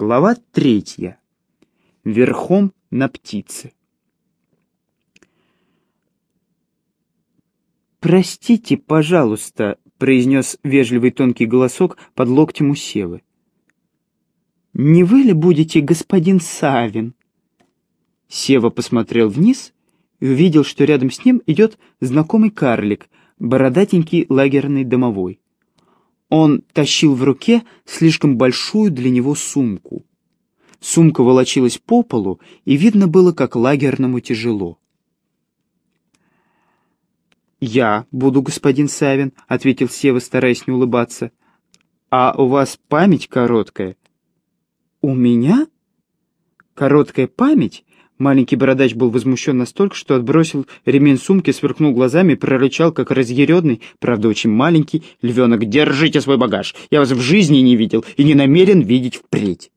Глава третья. Верхом на птице. «Простите, пожалуйста», — произнес вежливый тонкий голосок под локтем у Севы. «Не вы ли будете господин Савин?» Сева посмотрел вниз и увидел, что рядом с ним идет знакомый карлик, бородатенький лагерный домовой. Он тащил в руке слишком большую для него сумку. Сумка волочилась по полу, и видно было, как лагерному тяжело. «Я буду господин Савин», — ответил Сева, стараясь не улыбаться. «А у вас память короткая». «У меня?» «Короткая память?» Маленький бородач был возмущен настолько, что отбросил ремень сумки, сверкнул глазами и прорычал, как разъяренный, правда очень маленький, львенок «Держите свой багаж! Я вас в жизни не видел и не намерен видеть впредь!»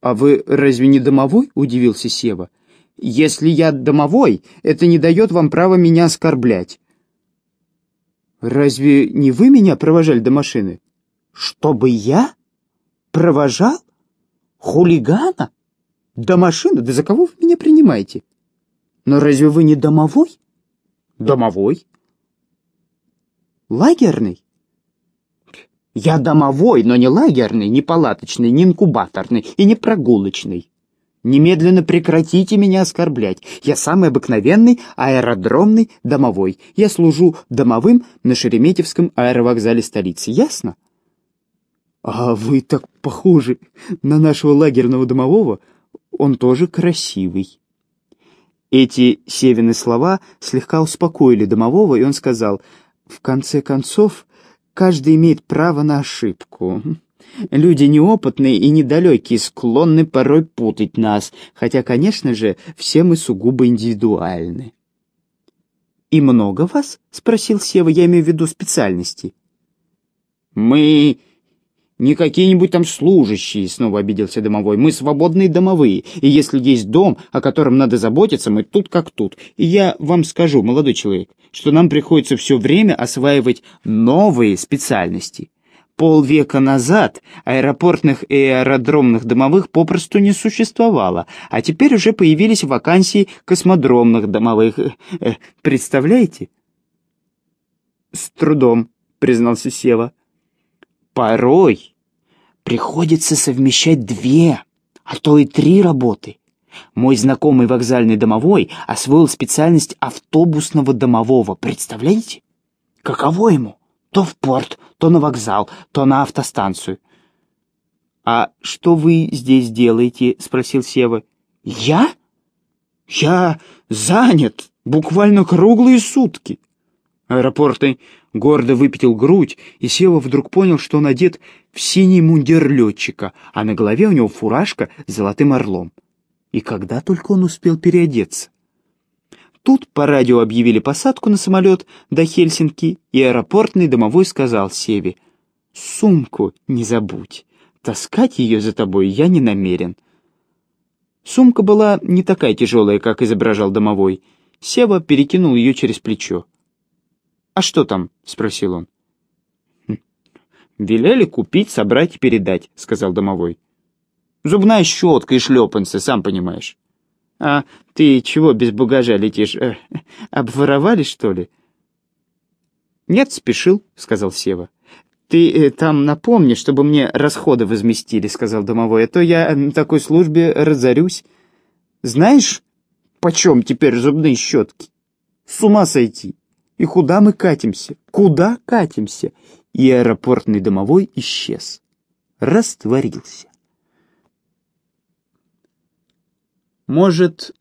«А вы разве не домовой?» — удивился Сева. «Если я домовой, это не дает вам права меня оскорблять». «Разве не вы меня провожали до машины?» «Чтобы я? Провожал? Хулигана?» До машины? Да за кого вы меня принимаете? Но разве вы не домовой? Домовой. Лагерный? Я домовой, но не лагерный, не палаточный, не инкубаторный и не прогулочный. Немедленно прекратите меня оскорблять. Я самый обыкновенный аэродромный домовой. Я служу домовым на Шереметьевском аэровокзале столицы. Ясно? А вы так похожи на нашего лагерного домового, он тоже красивый». Эти Севины слова слегка успокоили домового, и он сказал, «В конце концов, каждый имеет право на ошибку. Люди неопытные и недалекие склонны порой путать нас, хотя, конечно же, все мы сугубо индивидуальны». «И много вас?» — спросил Сева, я имею в виду специальности. «Мы «Не какие-нибудь там служащие», — снова обиделся домовой. «Мы свободные домовые, и если есть дом, о котором надо заботиться, мы тут как тут. И я вам скажу, молодой человек, что нам приходится все время осваивать новые специальности. Полвека назад аэропортных и аэродромных домовых попросту не существовало, а теперь уже появились вакансии космодромных домовых. Э, э, представляете?» «С трудом», — признался Сева. Порой приходится совмещать две, а то и три работы. Мой знакомый вокзальный домовой освоил специальность автобусного домового, представляете? Каково ему? То в порт, то на вокзал, то на автостанцию. «А что вы здесь делаете?» — спросил Сева. «Я? Я занят буквально круглые сутки. Аэропорты гордо выпятил грудь, и Сева вдруг понял, что он одет в синий мундир летчика, а на голове у него фуражка с золотым орлом. И когда только он успел переодеться? Тут по радио объявили посадку на самолет до Хельсинки, и аэропортный домовой сказал Севе, «Сумку не забудь, таскать ее за тобой я не намерен». Сумка была не такая тяжелая, как изображал домовой. Сева перекинул ее через плечо. «А что там?» — спросил он. «Хм, «Велели купить, собрать и передать», — сказал домовой. «Зубная щетка и шлепанцы, сам понимаешь». «А ты чего без багажа летишь? Э, обворовали, что ли?» «Нет, спешил», — сказал Сева. «Ты э, там напомни, чтобы мне расходы возместили», — сказал домовой, «а то я на такой службе разорюсь. Знаешь, почем теперь зубные щетки? С ума сойти!» И куда мы катимся? Куда катимся? И аэропортный домовой исчез. Растворился. Может,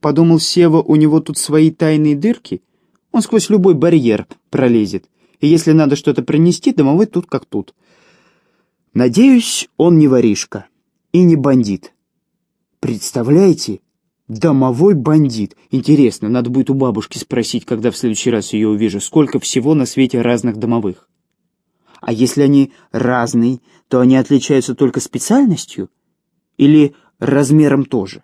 подумал Сева, у него тут свои тайные дырки? Он сквозь любой барьер пролезет. И если надо что-то принести, домовой тут как тут. Надеюсь, он не воришка и не бандит. Представляете, Домовой бандит. Интересно, надо будет у бабушки спросить, когда в следующий раз ее увижу, сколько всего на свете разных домовых. А если они разные, то они отличаются только специальностью или размером тоже?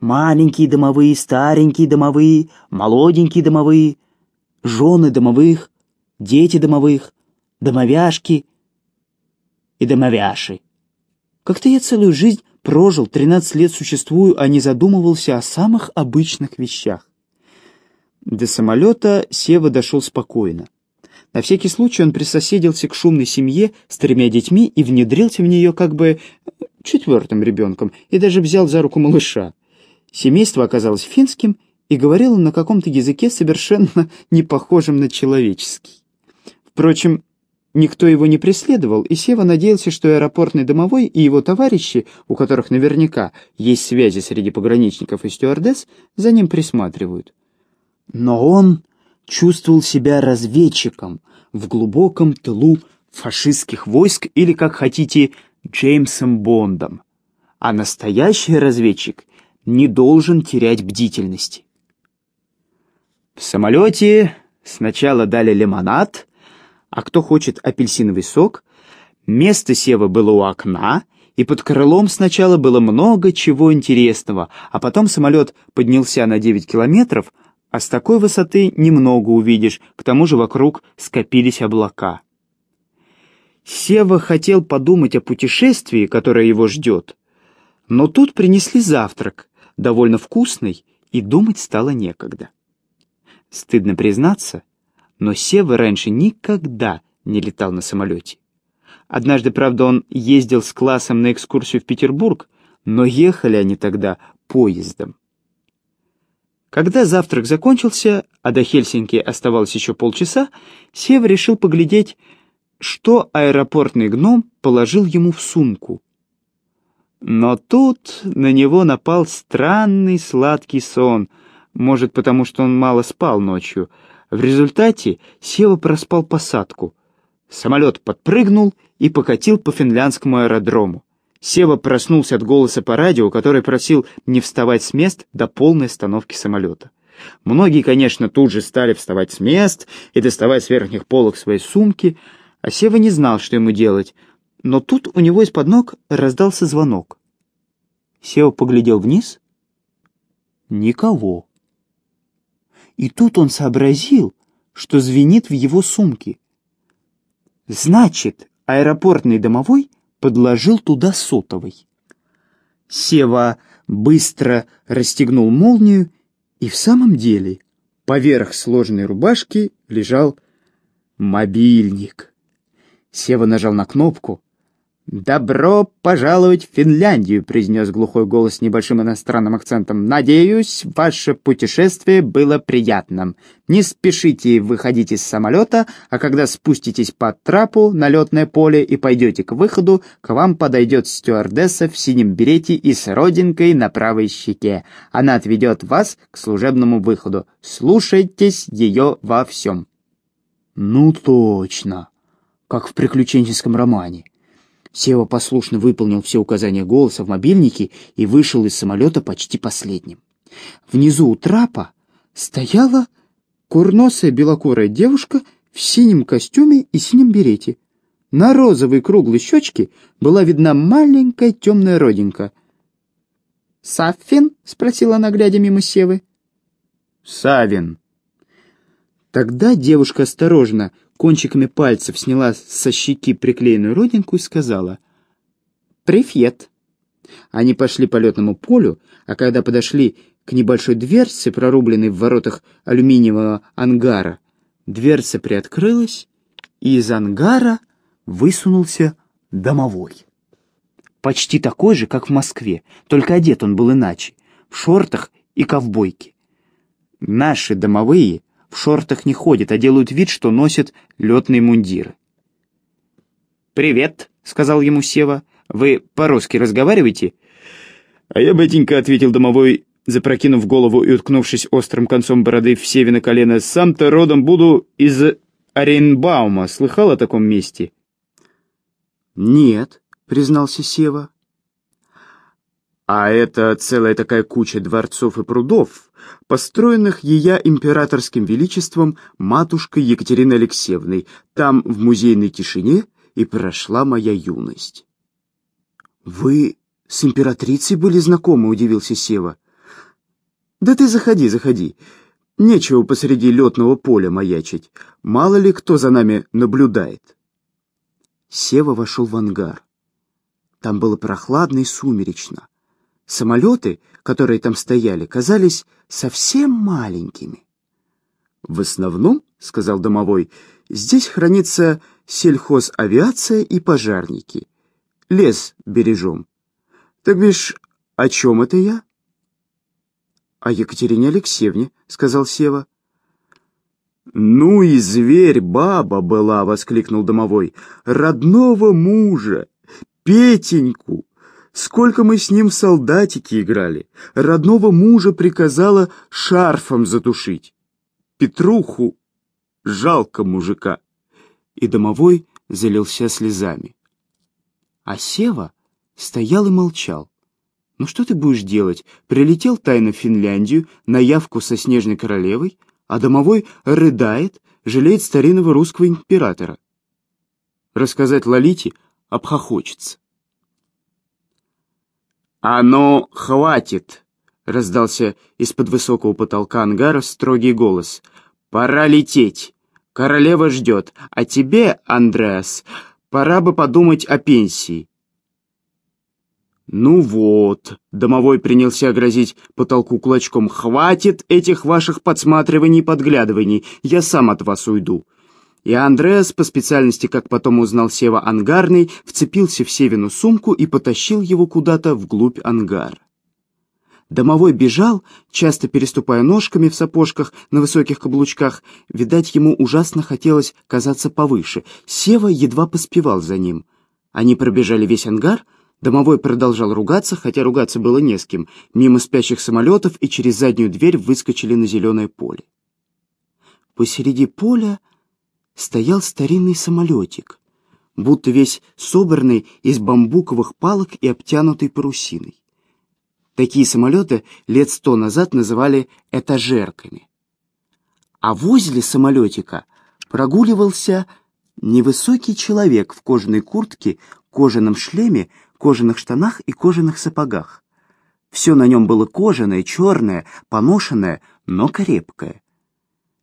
Маленькие домовые, старенькие домовые, молоденькие домовые, жены домовых, дети домовых, домовяшки. и домовяши. Как-то я целую жизнь прожил, 13 лет существую, а не задумывался о самых обычных вещах. До самолета Сева дошел спокойно. На всякий случай он присоседился к шумной семье с тремя детьми и внедрился в нее как бы четвертым ребенком и даже взял за руку малыша. Семейство оказалось финским и говорило на каком-то языке совершенно не похожем на человеческий. Впрочем, никто его не преследовал, и Сева надеялся, что аэропортный домовой и его товарищи, у которых наверняка есть связи среди пограничников и стюардесс, за ним присматривают. Но он чувствовал себя разведчиком в глубоком тылу фашистских войск или, как хотите, Джеймсом Бондом. А настоящий разведчик не должен терять бдительности. В самолете сначала дали лимонад, а кто хочет апельсиновый сок, место Сева было у окна, и под крылом сначала было много чего интересного, а потом самолет поднялся на 9 километров, а с такой высоты немного увидишь, к тому же вокруг скопились облака. Сева хотел подумать о путешествии, которое его ждет, но тут принесли завтрак, довольно вкусный, и думать стало некогда. Стыдно признаться, но Сева раньше никогда не летал на самолете. Однажды, правда, он ездил с классом на экскурсию в Петербург, но ехали они тогда поездом. Когда завтрак закончился, а до Хельсинки оставалось еще полчаса, Сева решил поглядеть, что аэропортный гном положил ему в сумку. Но тут на него напал странный сладкий сон, может, потому что он мало спал ночью. В результате Сева проспал посадку. Самолет подпрыгнул и покатил по финляндскому аэродрому. Сева проснулся от голоса по радио, который просил не вставать с мест до полной остановки самолета. Многие, конечно, тут же стали вставать с мест и доставать с верхних полок свои сумки, а Сева не знал, что ему делать, но тут у него из-под ног раздался звонок. Сева поглядел вниз. Никого. И тут он сообразил, что звенит в его сумке. Значит, аэропортный домовой — подложил туда сотовый. Сева быстро расстегнул молнию, и в самом деле поверх сложенной рубашки лежал мобильник. Сева нажал на кнопку, «Добро пожаловать в Финляндию», — произнес глухой голос с небольшим иностранным акцентом. «Надеюсь, ваше путешествие было приятным. Не спешите выходить из самолета, а когда спуститесь по трапу на летное поле и пойдете к выходу, к вам подойдет стюардесса в синем берете и с родинкой на правой щеке. Она отведет вас к служебному выходу. Слушайтесь ее во всем». «Ну точно, как в приключенческом романе». Сева послушно выполнил все указания голоса в мобильнике и вышел из самолета почти последним. Внизу у трапа стояла курносая белокурая девушка в синем костюме и синем берете. На розовой круглой щечке была видна маленькая темная родинка. «Саффин?» — спросила она, глядя мимо Севы. «Савин». Тогда девушка осторожно кончиками пальцев сняла со щеки приклеенную родинку и сказала «Привет». Они пошли по летному полю, а когда подошли к небольшой дверце, прорубленной в воротах алюминиевого ангара, дверца приоткрылась, и из ангара высунулся домовой. Почти такой же, как в Москве, только одет он был иначе, в шортах и ковбойке. Наши домовые в шортах не ходят, а делают вид, что носят летные мундиры. «Привет», — сказал ему Сева. «Вы по-русски разговариваете?» «А я, батенька», — ответил домовой, запрокинув голову и уткнувшись острым концом бороды в Севе на колено. «Сам-то родом буду из Оренбаума. Слыхал о таком месте?» «Нет», — признался Сева. А это целая такая куча дворцов и прудов, построенных ее императорским величеством матушкой Екатериной Алексеевной. Там, в музейной тишине, и прошла моя юность. «Вы с императрицей были знакомы?» — удивился Сева. «Да ты заходи, заходи. Нечего посреди летного поля маячить. Мало ли кто за нами наблюдает». Сева вошел в ангар. Там было прохладно и сумеречно. Самолеты, которые там стояли, казались совсем маленькими. «В основном, — сказал домовой, — здесь хранится сельхозавиация и пожарники. Лес бережем. Так бишь, о чем это я?» «О Екатерине Алексеевне», — сказал Сева. «Ну и зверь баба была!» — воскликнул домовой. «Родного мужа! Петеньку! Сколько мы с ним в солдатики играли! Родного мужа приказала шарфом затушить. Петруху жалко мужика!» И домовой залился слезами. А Сева стоял и молчал. «Ну что ты будешь делать? Прилетел тайно в Финляндию на явку со Снежной Королевой, а домовой рыдает, жалеет старинного русского императора. Рассказать Лолите обхохочется. «А ну, хватит!» — раздался из-под высокого потолка ангара строгий голос. «Пора лететь. Королева ждет. А тебе, Андреас, пора бы подумать о пенсии. «Ну вот», — домовой принялся грозить потолку кулачком, «хватит этих ваших подсматриваний и подглядываний, я сам от вас уйду». И Андреас, по специальности, как потом узнал Сева Ангарный, вцепился в Севину сумку и потащил его куда-то вглубь ангара. Домовой бежал, часто переступая ножками в сапожках на высоких каблучках. Видать, ему ужасно хотелось казаться повыше. Сева едва поспевал за ним. Они пробежали весь ангар, Домовой продолжал ругаться, хотя ругаться было не с кем. Мимо спящих самолетов и через заднюю дверь выскочили на зеленое поле. Посреди поля стоял старинный самолетик, будто весь собранный из бамбуковых палок и обтянутый парусиной. Такие самолеты лет сто назад называли этажерками. А возле самолетика прогуливался невысокий человек в кожаной куртке, кожаном шлеме, кожаных штанах и кожаных сапогах. Все на нем было кожаное, черное, поношенное, но крепкое.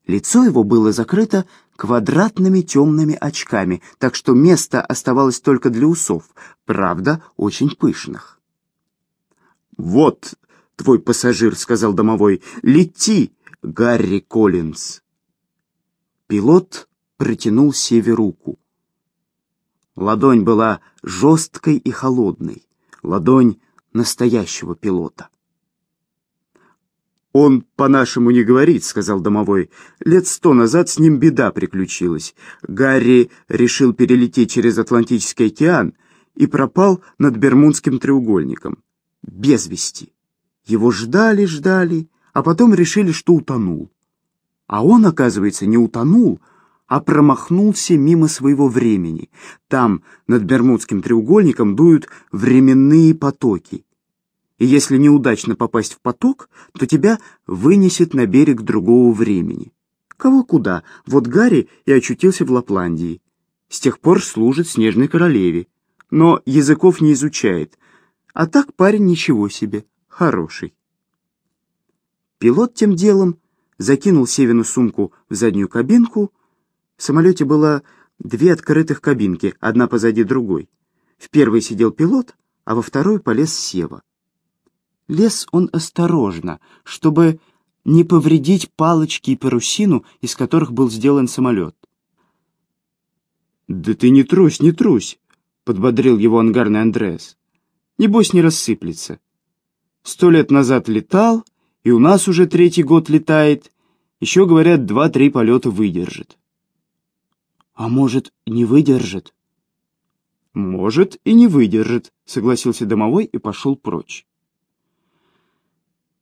Лицо его было закрыто квадратными темными очками, так что место оставалось только для усов, правда, очень пышных. «Вот твой пассажир», — сказал домовой, — «лети, Гарри Коллинз». Пилот протянул Севе руку. Ладонь была жесткой и холодной, ладонь настоящего пилота. «Он по-нашему не говорит», — сказал домовой. «Лет сто назад с ним беда приключилась. Гарри решил перелететь через Атлантический океан и пропал над Бермудским треугольником. Без вести. Его ждали, ждали, а потом решили, что утонул. А он, оказывается, не утонул, а промахнулся мимо своего времени. Там, над Бермудским треугольником, дуют временные потоки. И если неудачно попасть в поток, то тебя вынесет на берег другого времени. Кого куда? Вот Гарри и очутился в Лапландии. С тех пор служит Снежной Королеве. Но языков не изучает. А так парень ничего себе, хороший. Пилот тем делом закинул Севину сумку в заднюю кабинку, в самолете было две открытых кабинки, одна позади другой. В первой сидел пилот, а во второй полез Сева. Лез он осторожно, чтобы не повредить палочки и парусину, из которых был сделан самолет. «Да ты не трусь, не трусь!» — подбодрил его ангарный Андреас. «Небось не рассыплется. Сто лет назад летал, и у нас уже третий год летает. Еще, говорят, два-три полета выдержит». «А может, не выдержит?» «Может, и не выдержит», — согласился домовой и пошел прочь.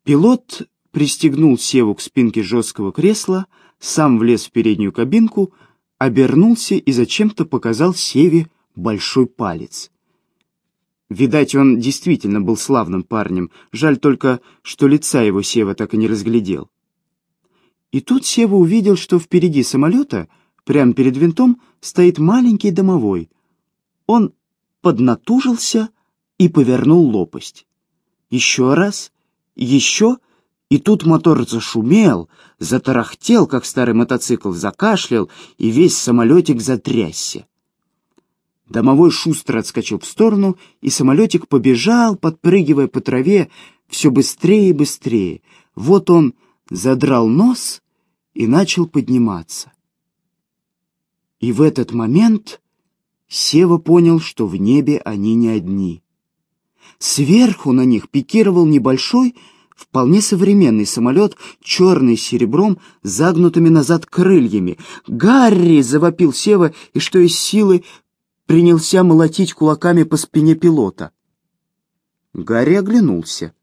Пилот пристегнул Севу к спинке жесткого кресла, сам влез в переднюю кабинку, обернулся и зачем-то показал Севе большой палец. Видать, он действительно был славным парнем, жаль только, что лица его Сева так и не разглядел. И тут Сева увидел, что впереди самолета — Прямо перед винтом стоит маленький домовой. Он поднатужился и повернул лопасть. Еще раз, еще, и тут мотор зашумел, затарахтел, как старый мотоцикл, закашлял, и весь самолетик затрясся. Домовой шустро отскочил в сторону, и самолетик побежал, подпрыгивая по траве, все быстрее и быстрее. Вот он задрал нос и начал подниматься. И в этот момент Сева понял, что в небе они не одни. Сверху на них пикировал небольшой, вполне современный самолет, черный с серебром, загнутыми назад крыльями. «Гарри!» — завопил Сева, и что из силы принялся молотить кулаками по спине пилота. Гарри оглянулся.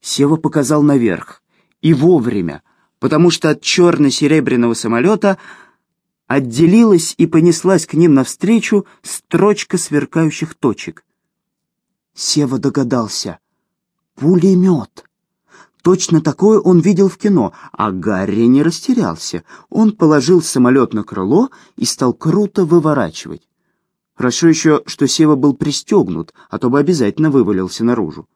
Сева показал наверх. И вовремя, потому что от черно-серебряного самолета отделилась и понеслась к ним навстречу строчка сверкающих точек. Сева догадался. Пулемет. Точно такое он видел в кино, а Гарри не растерялся. Он положил самолет на крыло и стал круто выворачивать. Хорошо еще, что Сева был пристегнут, а то бы обязательно вывалился наружу.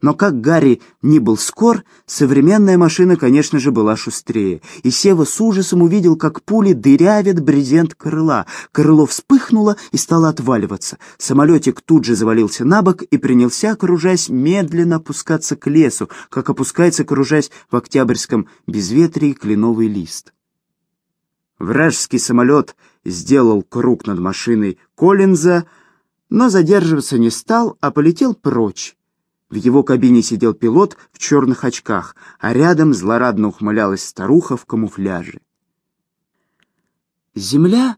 Но как Гарри не был скор, современная машина, конечно же, была шустрее. И Сева с ужасом увидел, как пули дырявят брезент крыла. Крыло вспыхнуло и стало отваливаться. Самолетик тут же завалился на бок и принялся, кружась, медленно опускаться к лесу, как опускается, кружась в октябрьском безветрии кленовый лист. Вражеский самолет сделал круг над машиной Коллинза, но задерживаться не стал, а полетел прочь. В его кабине сидел пилот в черных очках, а рядом злорадно ухмылялась старуха в камуфляже. Земля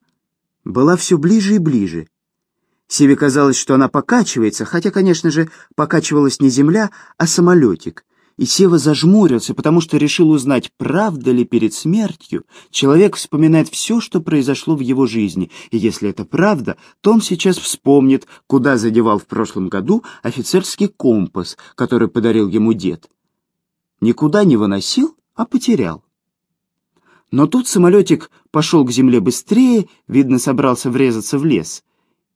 была все ближе и ближе. Севе казалось, что она покачивается, хотя, конечно же, покачивалась не земля, а самолетик, и Сева зажмурился, потому что решил узнать, правда ли перед смертью человек вспоминает все, что произошло в его жизни, и если это правда, то он сейчас вспомнит, куда задевал в прошлом году офицерский компас, который подарил ему дед. Никуда не выносил, а потерял. Но тут самолетик пошел к земле быстрее, видно, собрался врезаться в лес,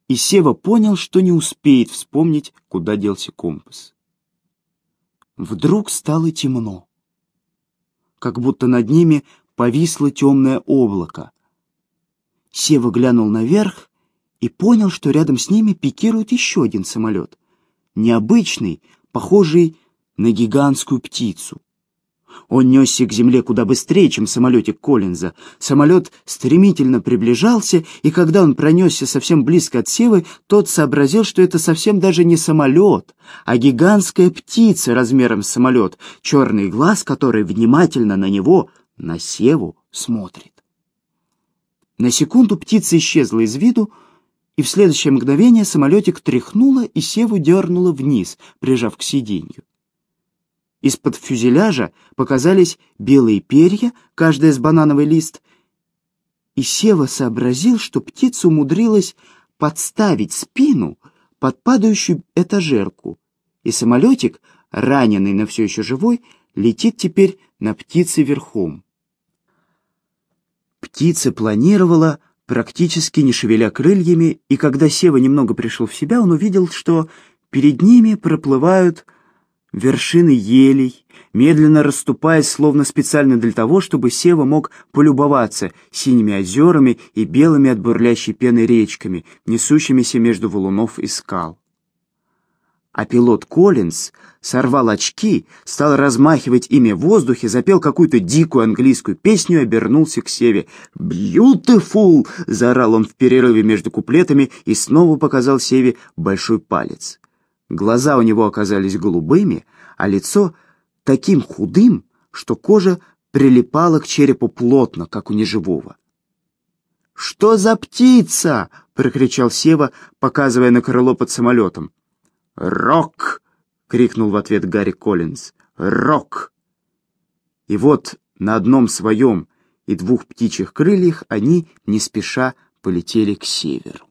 и Сева понял, что не успеет вспомнить, куда делся компас. Вдруг стало темно, как будто над ними повисло темное облако. Сева глянул наверх и понял, что рядом с ними пикирует еще один самолет. Необычный, похожий на гигантскую птицу. Он несся к земле куда быстрее, чем самолетик Коллинза. Самолет стремительно приближался, и когда он пронесся совсем близко от Севы, тот сообразил, что это совсем даже не самолет, а гигантская птица размером с самолет, черный глаз, который внимательно на него, на Севу, смотрит. На секунду птица исчезла из виду, и в следующее мгновение самолетик тряхнуло и Севу дернуло вниз, прижав к сиденью. Из-под фюзеляжа показались белые перья, каждая с банановый лист, и Сева сообразил, что птица умудрилась подставить спину под падающую этажерку, и самолетик, раненый, но все еще живой, летит теперь на птице верхом. Птица планировала, практически не шевеля крыльями, и когда Сева немного пришел в себя, он увидел, что перед ними проплывают вершины елей, медленно расступаясь, словно специально для того, чтобы Сева мог полюбоваться синими озерами и белыми от бурлящей пены речками, несущимися между валунов и скал. А пилот Коллинз сорвал очки, стал размахивать ими в воздухе, запел какую-то дикую английскую песню и обернулся к Севе. «Beautiful!» — заорал он в перерыве между куплетами и снова показал Севе большой палец. Глаза у него оказались голубыми, а лицо таким худым, что кожа прилипала к черепу плотно, как у неживого. «Что за птица?» — прокричал Сева, показывая на крыло под самолетом. «Рок!» — крикнул в ответ Гарри Коллинз. «Рок!» И вот на одном своем и двух птичьих крыльях они не спеша полетели к северу.